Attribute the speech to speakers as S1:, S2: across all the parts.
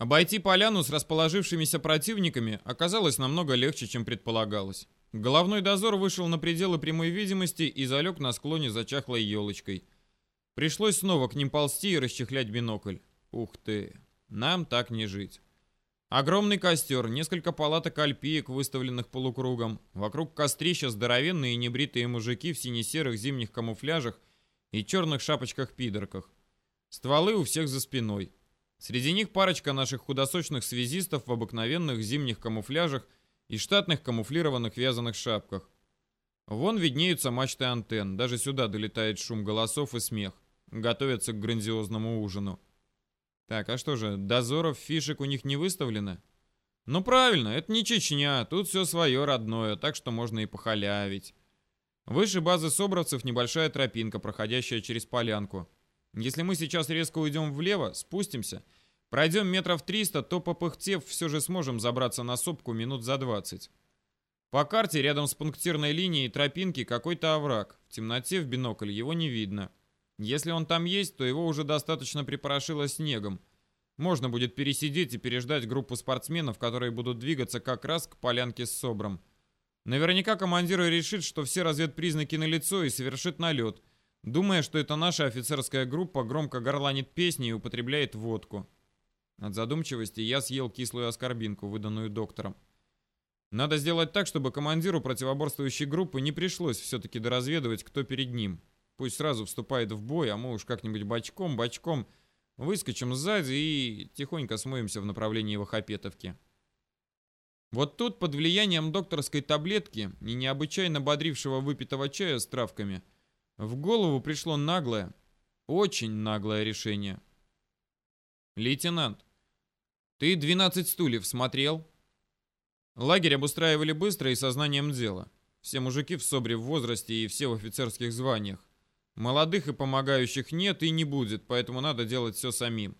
S1: Обойти поляну с расположившимися противниками оказалось намного легче, чем предполагалось. Головной дозор вышел на пределы прямой видимости и залег на склоне за чахлой елочкой. Пришлось снова к ним ползти и расчехлять бинокль. Ух ты, нам так не жить. Огромный костер, несколько палаток альпиек, выставленных полукругом. Вокруг кострища здоровенные небритые мужики в сине-серых зимних камуфляжах и черных шапочках-пидорках. Стволы у всех за спиной. Среди них парочка наших худосочных связистов в обыкновенных зимних камуфляжах и штатных камуфлированных вязаных шапках. Вон виднеются мачты антенн, даже сюда долетает шум голосов и смех. Готовятся к грандиозному ужину. Так, а что же, дозоров, фишек у них не выставлено? Ну правильно, это не Чечня, тут все свое родное, так что можно и похалявить. Выше базы собравцев небольшая тропинка, проходящая через полянку. Если мы сейчас резко уйдем влево, спустимся, пройдем метров 300, то попыхтев все же сможем забраться на сопку минут за 20. По карте рядом с пунктирной линией тропинки какой-то овраг. В темноте в бинокль его не видно. Если он там есть, то его уже достаточно припорошило снегом. Можно будет пересидеть и переждать группу спортсменов, которые будут двигаться как раз к полянке с собром. Наверняка командир решит, что все разведпризнаки налицо и совершит налет, думая, что это наша офицерская группа громко горланит песни и употребляет водку. От задумчивости я съел кислую оскорбинку, выданную доктором. Надо сделать так, чтобы командиру противоборствующей группы не пришлось все-таки доразведывать, кто перед ним. Пусть сразу вступает в бой, а мы уж как-нибудь бочком-бочком выскочим сзади и тихонько смоемся в направлении Вахапетовки. Вот тут, под влиянием докторской таблетки и необычайно бодрившего выпитого чая с травками, в голову пришло наглое, очень наглое решение. «Лейтенант, ты 12 стульев смотрел?» Лагерь обустраивали быстро и сознанием дела. Все мужики в СОБРе в возрасте и все в офицерских званиях. Молодых и помогающих нет и не будет, поэтому надо делать все самим.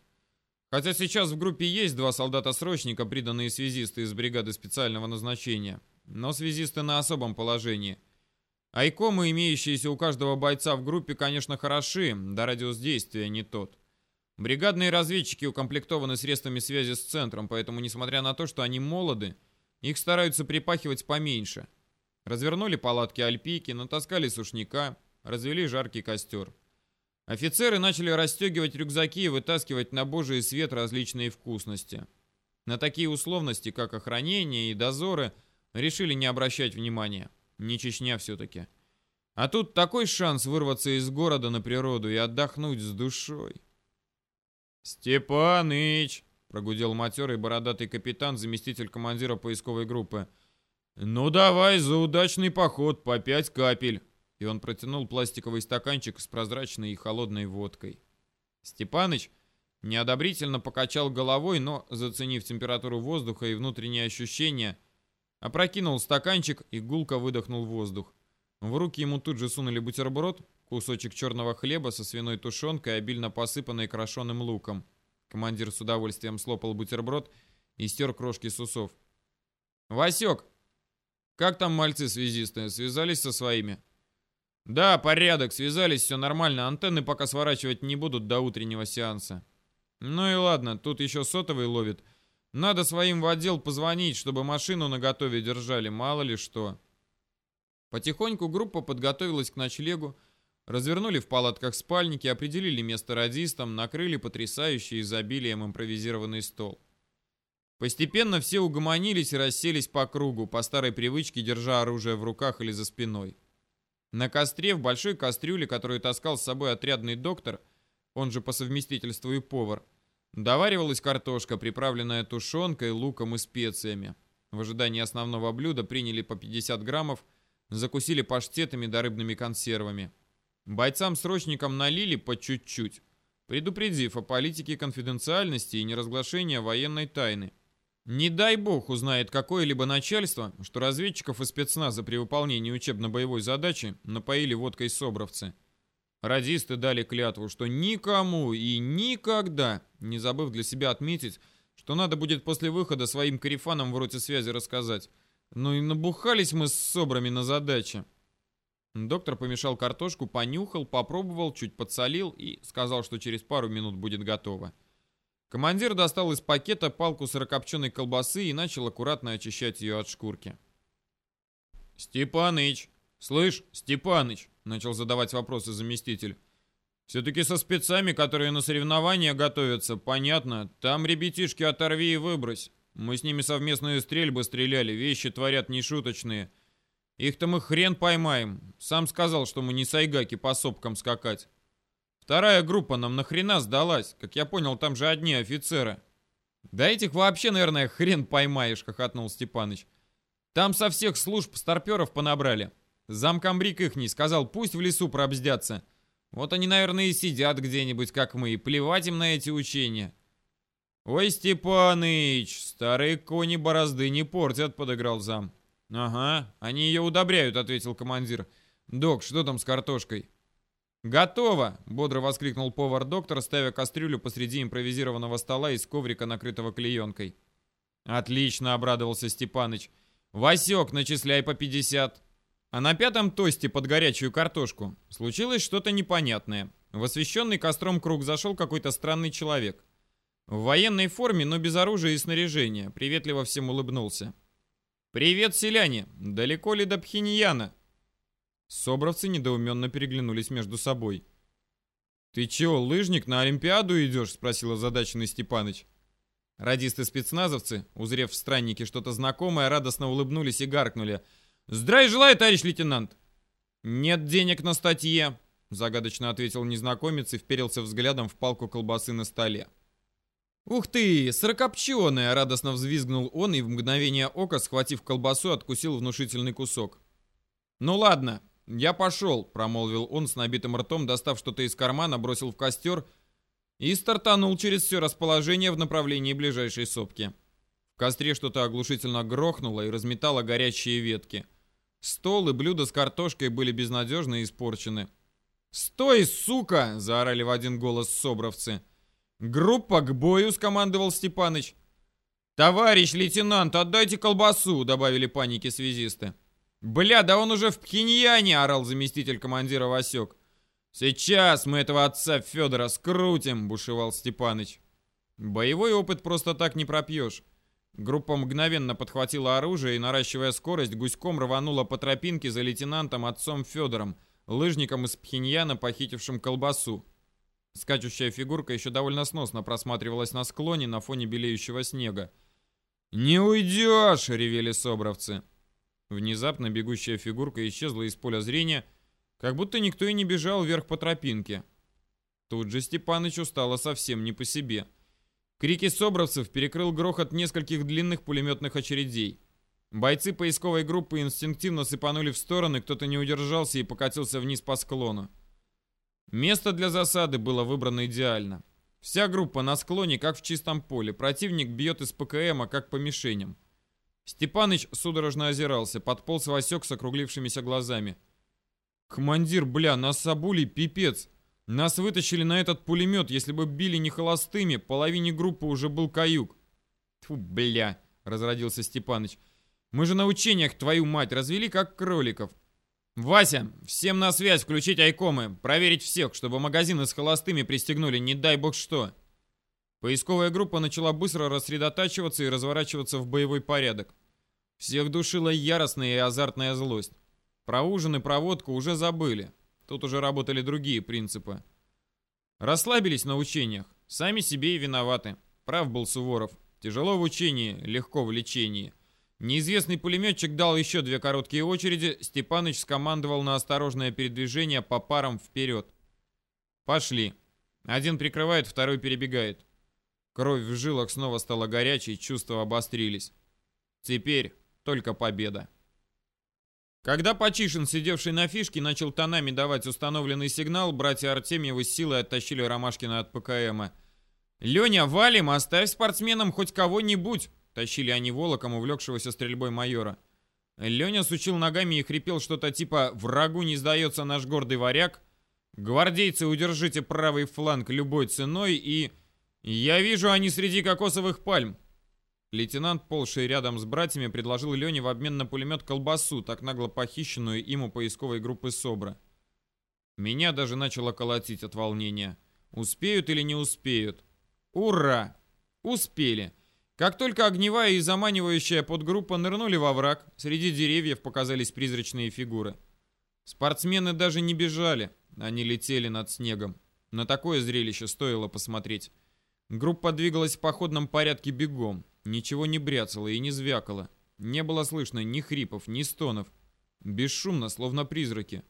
S1: Хотя сейчас в группе есть два солдата-срочника, приданные связисты из бригады специального назначения. Но связисты на особом положении. Айкомы, имеющиеся у каждого бойца в группе, конечно, хороши, да радиус действия не тот. Бригадные разведчики укомплектованы средствами связи с центром, поэтому, несмотря на то, что они молоды, их стараются припахивать поменьше. Развернули палатки альпийки, натаскали сушняка, развели жаркий костер. Офицеры начали расстегивать рюкзаки и вытаскивать на божий свет различные вкусности. На такие условности, как охранение и дозоры, решили не обращать внимания. Не Чечня все-таки. А тут такой шанс вырваться из города на природу и отдохнуть с душой. «Степаныч!» — прогудел матерый бородатый капитан, заместитель командира поисковой группы. «Ну давай за удачный поход по пять капель!» и он протянул пластиковый стаканчик с прозрачной и холодной водкой. Степаныч неодобрительно покачал головой, но, заценив температуру воздуха и внутренние ощущения, опрокинул стаканчик и гулко выдохнул воздух. В руки ему тут же сунули бутерброд, кусочек черного хлеба со свиной тушенкой, обильно посыпанной крашеным луком. Командир с удовольствием слопал бутерброд и стер крошки с усов. «Васек, как там мальцы-связисты? Связались со своими?» «Да, порядок, связались, все нормально. Антенны пока сворачивать не будут до утреннего сеанса». «Ну и ладно, тут еще сотовый ловит. Надо своим в отдел позвонить, чтобы машину наготове держали, мало ли что». Потихоньку группа подготовилась к ночлегу, развернули в палатках спальники, определили место радистам, накрыли потрясающий изобилием импровизированный стол. Постепенно все угомонились и расселись по кругу, по старой привычке, держа оружие в руках или за спиной. На костре в большой кастрюле, которую таскал с собой отрядный доктор, он же по совместительству и повар, доваривалась картошка, приправленная тушенкой, луком и специями. В ожидании основного блюда приняли по 50 граммов, закусили паштетами да рыбными консервами. Бойцам-срочникам налили по чуть-чуть, предупредив о политике конфиденциальности и неразглашения военной тайны. Не дай бог узнает какое-либо начальство, что разведчиков и спецназа при выполнении учебно-боевой задачи напоили водкой собровцы. Радисты дали клятву, что никому и никогда, не забыв для себя отметить, что надо будет после выхода своим карифанам в роте связи рассказать. Ну и набухались мы с собрами на задаче. Доктор помешал картошку, понюхал, попробовал, чуть подсолил и сказал, что через пару минут будет готово. Командир достал из пакета палку сырокопченой колбасы и начал аккуратно очищать ее от шкурки. «Степаныч! Слышь, Степаныч!» — начал задавать вопросы заместитель. «Все-таки со спецами, которые на соревнования готовятся, понятно. Там ребятишки оторви и выбрось. Мы с ними совместные стрельбы стреляли, вещи творят нешуточные. Их-то мы хрен поймаем. Сам сказал, что мы не сайгаки по сопкам скакать. Вторая группа нам нахрена сдалась? Как я понял, там же одни офицеры. Да этих вообще, наверное, хрен поймаешь, хохотнул Степаныч. Там со всех служб старперов понабрали. Замкомбрик не сказал, пусть в лесу пробздятся. Вот они, наверное, и сидят где-нибудь, как мы, и плевать им на эти учения. «Ой, Степаныч, старые кони борозды не портят», — подыграл зам. «Ага, они ее удобряют», — ответил командир. «Док, что там с картошкой?» «Готово!» — бодро воскликнул повар-доктор, ставя кастрюлю посреди импровизированного стола из коврика, накрытого клеенкой. «Отлично!» — обрадовался Степаныч. «Васек, начисляй по 50!» А на пятом тосте под горячую картошку случилось что-то непонятное. В освещенный костром круг зашел какой-то странный человек. В военной форме, но без оружия и снаряжения. Приветливо всем улыбнулся. «Привет, селяне! Далеко ли до Пхеньяна?» Собровцы недоуменно переглянулись между собой. «Ты чего, лыжник, на Олимпиаду идешь?» — спросил озадаченный Степаныч. Радисты-спецназовцы, узрев в страннике что-то знакомое, радостно улыбнулись и гаркнули. «Здрав желаю, товарищ лейтенант!» «Нет денег на статье», — загадочно ответил незнакомец и вперился взглядом в палку колбасы на столе. «Ух ты, сырокопченая!» — радостно взвизгнул он и в мгновение ока, схватив колбасу, откусил внушительный кусок. «Ну ладно, я пошел», — промолвил он с набитым ртом, достав что-то из кармана, бросил в костер и стартанул через все расположение в направлении ближайшей сопки. В костре что-то оглушительно грохнуло и разметало горящие ветки. Стол и блюда с картошкой были безнадежно испорчены. «Стой, сука!» — заорали в один голос собровцы. «Группа к бою!» — скомандовал Степаныч. «Товарищ лейтенант, отдайте колбасу!» — добавили паники связисты. «Бля, да он уже в Пхеньяне!» — орал заместитель командира Васек. «Сейчас мы этого отца Федора скрутим!» — бушевал Степаныч. Боевой опыт просто так не пропьешь. Группа мгновенно подхватила оружие и, наращивая скорость, гуськом рванула по тропинке за лейтенантом отцом Федором, лыжником из Пхеньяна, похитившим колбасу. Скачущая фигурка еще довольно сносно просматривалась на склоне на фоне белеющего снега. «Не уйдешь!» — ревели собровцы. Внезапно бегущая фигурка исчезла из поля зрения, как будто никто и не бежал вверх по тропинке. Тут же Степанычу стало совсем не по себе. Крики собровцев перекрыл грохот нескольких длинных пулеметных очередей. Бойцы поисковой группы инстинктивно сыпанули в стороны, кто-то не удержался и покатился вниз по склону. Место для засады было выбрано идеально. Вся группа на склоне, как в чистом поле. Противник бьет из ПКМа, как по мишеням. Степаныч судорожно озирался, подполз Васек с округлившимися глазами. «Командир, бля, нас с пипец. Нас вытащили на этот пулемет. Если бы били не холостыми, половине группы уже был каюк». «Тьфу, бля», — разродился Степаныч. «Мы же на учениях, твою мать, развели как кроликов. «Вася, всем на связь, включить айкомы, проверить всех, чтобы магазины с холостыми пристегнули, не дай бог что». Поисковая группа начала быстро рассредотачиваться и разворачиваться в боевой порядок. Всех душила яростная и азартная злость. Про ужин и проводку уже забыли. Тут уже работали другие принципы. Расслабились на учениях. Сами себе и виноваты. Прав был Суворов. Тяжело в учении, легко в лечении. Неизвестный пулеметчик дал еще две короткие очереди, Степаныч скомандовал на осторожное передвижение по парам вперед. Пошли. Один прикрывает, второй перебегает. Кровь в жилах снова стала горячей, чувства обострились. Теперь только победа. Когда Почишин, сидевший на фишке, начал тонами давать установленный сигнал, братья Артемьевы силой оттащили Ромашкина от ПКМа. «Леня, валим, оставь спортсменам хоть кого-нибудь!» Тащили они волоком увлекшегося стрельбой майора. Леня сучил ногами и хрипел что-то типа «Врагу не сдается наш гордый варяг», «Гвардейцы, удержите правый фланг любой ценой» и «Я вижу они среди кокосовых пальм». Лейтенант, полший рядом с братьями, предложил Лене в обмен на пулемет колбасу, так нагло похищенную им у поисковой группы СОБРа. Меня даже начало колотить от волнения. Успеют или не успеют? Ура! Успели. Как только огневая и заманивающая подгруппа нырнули во враг, среди деревьев показались призрачные фигуры. Спортсмены даже не бежали, они летели над снегом. На такое зрелище стоило посмотреть. Группа двигалась в походном порядке бегом. Ничего не бряцало и не звякало. Не было слышно ни хрипов, ни стонов. Бесшумно, словно призраки.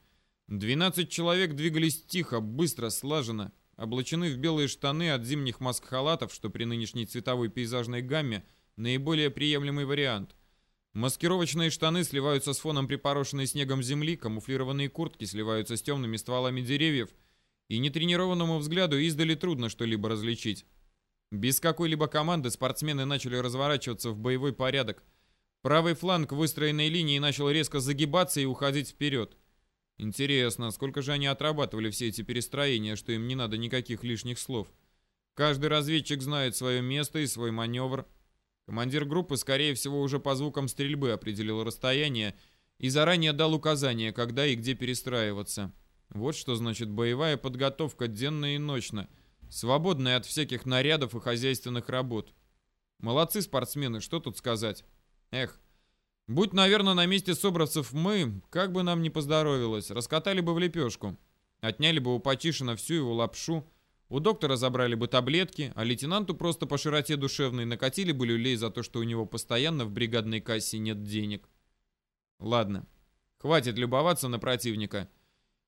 S1: Двенадцать человек двигались тихо, быстро, слаженно, облачены в белые штаны от зимних маск-халатов, что при нынешней цветовой пейзажной гамме наиболее приемлемый вариант. Маскировочные штаны сливаются с фоном припорошенной снегом земли, камуфлированные куртки сливаются с темными стволами деревьев, и нетренированному взгляду издали трудно что-либо различить. Без какой-либо команды спортсмены начали разворачиваться в боевой порядок. Правый фланг выстроенной линии начал резко загибаться и уходить вперед. Интересно, сколько же они отрабатывали все эти перестроения, что им не надо никаких лишних слов. Каждый разведчик знает свое место и свой маневр. Командир группы, скорее всего, уже по звукам стрельбы определил расстояние и заранее дал указания, когда и где перестраиваться. Вот что значит боевая подготовка денно и ночно, свободная от всяких нарядов и хозяйственных работ. Молодцы спортсмены, что тут сказать. Эх, будь, наверное, на месте собравцев мы, как бы нам не поздоровилось, раскатали бы в лепешку. Отняли бы у Патишина всю его лапшу, у доктора забрали бы таблетки, а лейтенанту просто по широте душевной накатили бы люлей за то, что у него постоянно в бригадной кассе нет денег. Ладно, хватит любоваться на противника.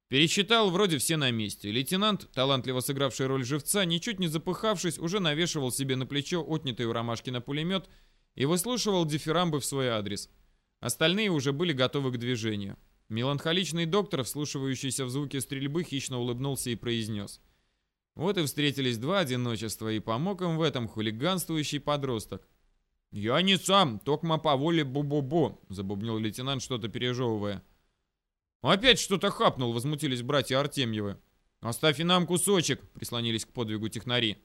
S1: Пересчитал, вроде все на месте. Лейтенант, талантливо сыгравший роль живца, ничуть не запыхавшись, уже навешивал себе на плечо отнятый у Ромашкина пулемет и выслушивал дифирамбы в свой адрес. Остальные уже были готовы к движению. Меланхоличный доктор, вслушивающийся в звуки стрельбы, хищно улыбнулся и произнес — вот и встретились два одиночества, и помог им в этом хулиганствующий подросток. «Я не сам, токма по воле бу-бу-бу», — забубнил лейтенант, что-то пережевывая. «Опять что-то хапнул», — возмутились братья Артемьевы. «Оставь и нам кусочек», — прислонились к подвигу технари.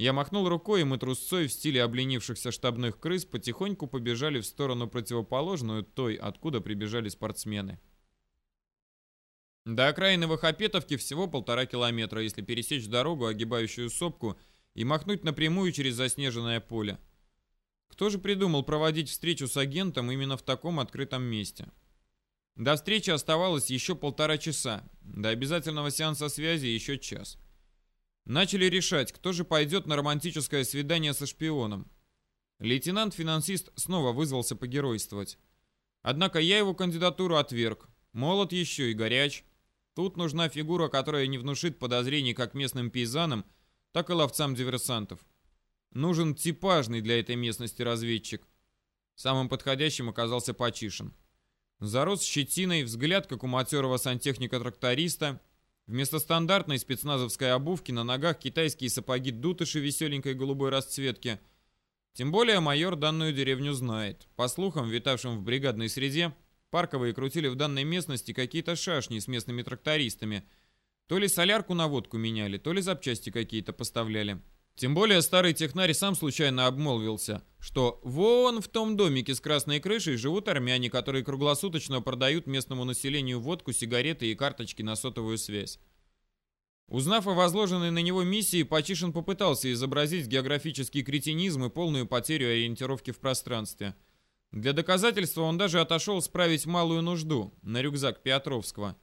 S1: Я махнул рукой, и мы трусцой в стиле обленившихся штабных крыс потихоньку побежали в сторону противоположную той, откуда прибежали спортсмены. До окраины Вахапетовки всего полтора километра, если пересечь дорогу, огибающую сопку, и махнуть напрямую через заснеженное поле. Кто же придумал проводить встречу с агентом именно в таком открытом месте? До встречи оставалось еще полтора часа, до обязательного сеанса связи еще час. Начали решать, кто же пойдет на романтическое свидание со шпионом. Лейтенант-финансист снова вызвался погеройствовать. Однако я его кандидатуру отверг. Молод еще и горяч. Тут нужна фигура, которая не внушит подозрений как местным пейзанам, так и ловцам диверсантов. Нужен типажный для этой местности разведчик. Самым подходящим оказался Почишин. Зарос щетиной, взгляд, как у матерого сантехника-тракториста. Вместо стандартной спецназовской обувки на ногах китайские сапоги дутыши веселенькой голубой расцветки. Тем более майор данную деревню знает. По слухам, витавшим в бригадной среде, Парковые крутили в данной местности какие-то шашни с местными трактористами. То ли солярку на водку меняли, то ли запчасти какие-то поставляли. Тем более старый технарь сам случайно обмолвился, что вон в том домике с красной крышей живут армяне, которые круглосуточно продают местному населению водку, сигареты и карточки на сотовую связь. Узнав о возложенной на него миссии, Пачишин попытался изобразить географический кретинизм и полную потерю ориентировки в пространстве – для доказательства он даже отошел справить малую нужду на рюкзак Петровского.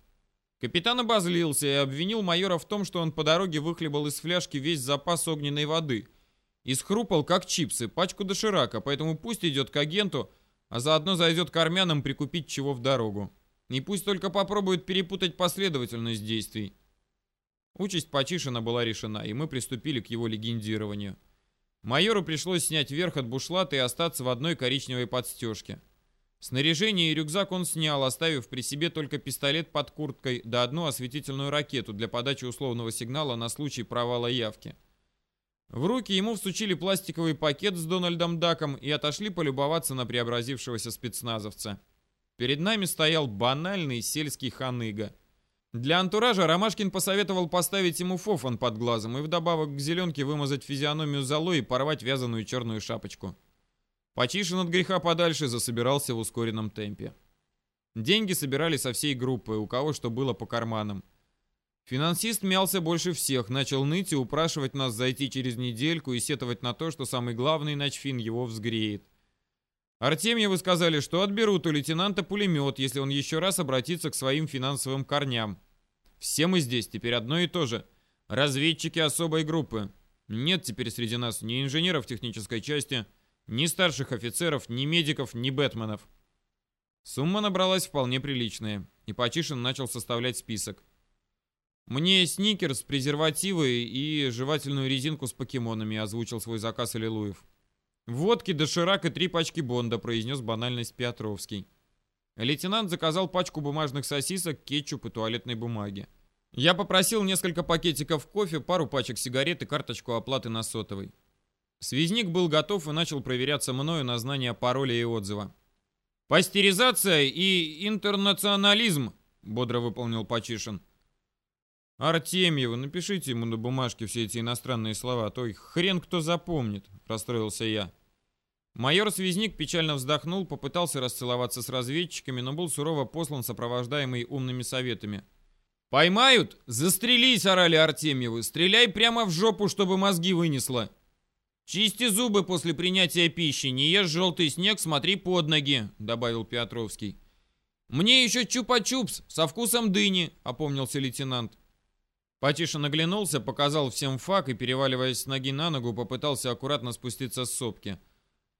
S1: Капитан обозлился и обвинил майора в том, что он по дороге выхлебал из фляжки весь запас огненной воды и схрупал, как чипсы, пачку доширака, поэтому пусть идет к агенту, а заодно зайдет к армянам прикупить чего в дорогу. И пусть только попробует перепутать последовательность действий. Участь Почишина была решена, и мы приступили к его легендированию. Майору пришлось снять верх от бушлата и остаться в одной коричневой подстежке. Снаряжение и рюкзак он снял, оставив при себе только пистолет под курткой да одну осветительную ракету для подачи условного сигнала на случай провала явки. В руки ему всучили пластиковый пакет с Дональдом Даком и отошли полюбоваться на преобразившегося спецназовца. Перед нами стоял банальный сельский ханыга – для антуража Ромашкин посоветовал поставить ему фофан под глазом и вдобавок к зеленке вымазать физиономию золой и порвать вязаную черную шапочку. Почишин от греха подальше засобирался в ускоренном темпе. Деньги собирали со всей группы, у кого что было по карманам. Финансист мялся больше всех, начал ныть и упрашивать нас зайти через недельку и сетовать на то, что самый главный начфин его взгреет. Артемьевы сказали, что отберут у лейтенанта пулемет, если он еще раз обратится к своим финансовым корням. Все мы здесь теперь одно и то же. Разведчики особой группы. Нет теперь среди нас ни инженеров технической части, ни старших офицеров, ни медиков, ни бэтменов. Сумма набралась вполне приличная, и Пачишин начал составлять список. «Мне сникерс, презервативы и жевательную резинку с покемонами», озвучил свой заказ Аллилуев. «Водки, доширак и три пачки Бонда», произнес банальность Петровский. Лейтенант заказал пачку бумажных сосисок, кетчуп и туалетной бумаги. Я попросил несколько пакетиков кофе, пару пачек сигарет и карточку оплаты на сотовый. Связник был готов и начал проверяться мною на знание пароля и отзыва. «Пастеризация и интернационализм», — бодро выполнил Пачишин. «Артемьеву, напишите ему на бумажке все эти иностранные слова, а то их хрен кто запомнит», — расстроился я. Майор Связник печально вздохнул, попытался расцеловаться с разведчиками, но был сурово послан, сопровождаемый умными советами. «Поймают? Застрелись!» — орали Артемьевы. «Стреляй прямо в жопу, чтобы мозги вынесло!» «Чисти зубы после принятия пищи, не ешь желтый снег, смотри под ноги», — добавил Петровский. «Мне еще чупа-чупс со вкусом дыни», — опомнился лейтенант. Патиша наглянулся, показал всем фак и, переваливаясь с ноги на ногу, попытался аккуратно спуститься с сопки.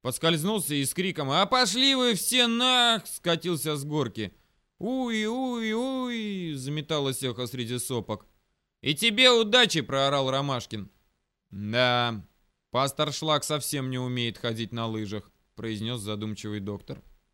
S1: Подскользнулся и с криком «А пошли вы все нах!» скатился с горки. «Уй-уй-уй!» заметалось эхо среди сопок. «И тебе удачи!» проорал Ромашкин. «Да, пастор Шлак совсем не умеет ходить на лыжах», произнес задумчивый доктор.